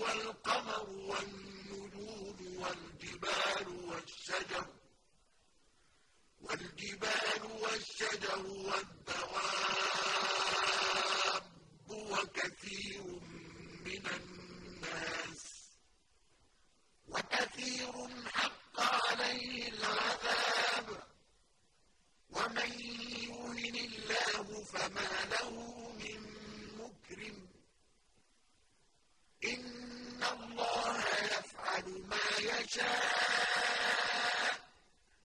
وَالْقَمَرُ وَالنُّجُومُ وَالْجِبَالُ وَالشَّجَرُ وَالْجِبَالُ وَالشَّجَرُ وَالدَّوَابُّ وَكَثِيرٌ مِّنَ النَّاسِ وَكَثِيرٌ حَقَّ عَلَيْهِ الْعَذَابُ وَمَن يؤمن اللَّهُ فَمَا شاء